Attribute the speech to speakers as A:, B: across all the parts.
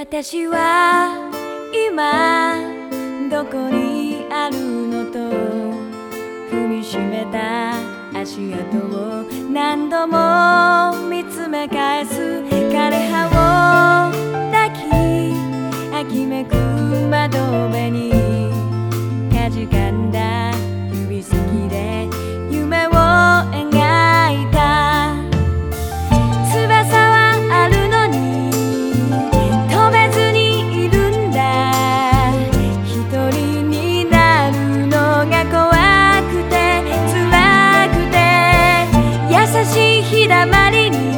A: 私は今どこにあるのと踏みしめた足跡を何度も見つめ返す枯葉を抱き秋めく窓辺日だまりに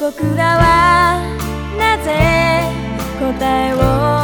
A: 僕らはなぜ答えを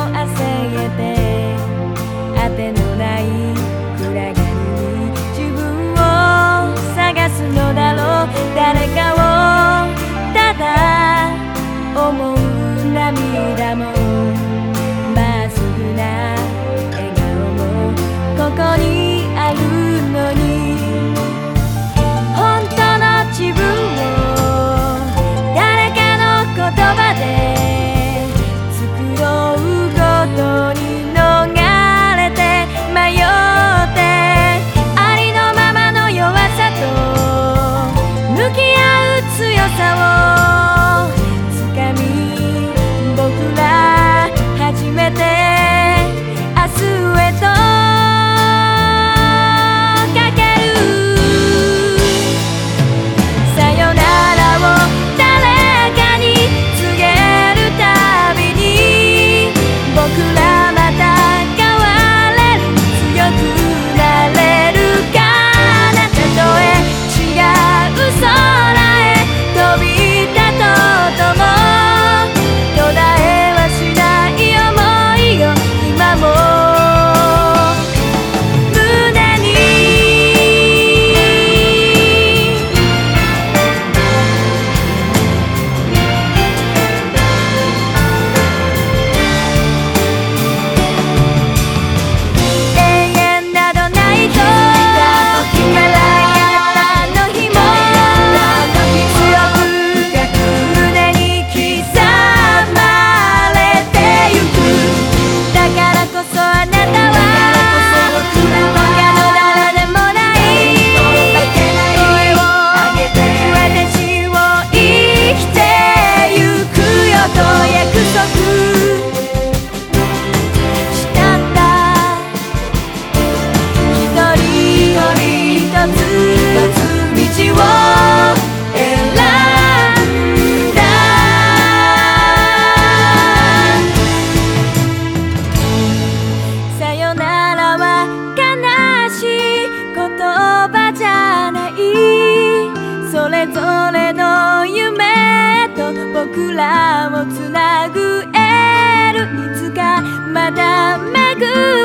A: らをつなぐエール。いつかまた巡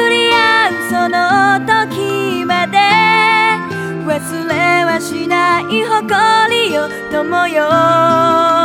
A: り合うその時まで。忘れはしない誇りよ友よ